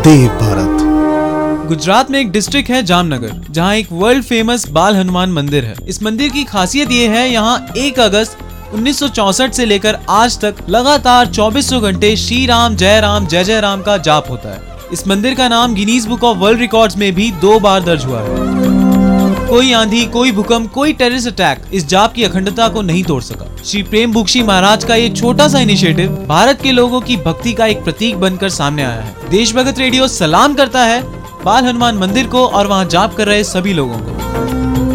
देव भारत। गुजरात में एक डिस्ट्रिक्ट है जामनगर, जहाँ एक वर्ल्ड फ़ेमस बाल हनुमान मंदिर है। इस मंदिर की खासियत ये है, यहाँ 1 अगस्त 1964 से लेकर आज तक लगातार 2400 घंटे श्री राम जय राम जय जय राम का जाप होता है। इस मंदिर का नाम Guinness Book of World Records में भी दो बार दर्ज हुआ है। कोई आंधी, कोई भूकंप, कोई टेररिस्ट अटैक इस जाप की अखंडता को नहीं तोड़ सका। श्री प्रेम बुक्शी महाराज का ये छोटा सा इनिशिएटिव भारत के लोगों की भक्ति का एक प्रतीक बनकर सामने आया है। देशभगत रेडियो सलाम करता है। बाल हनुमान मंदिर को और वहाँ जाप कर रहे सभी लोगों को।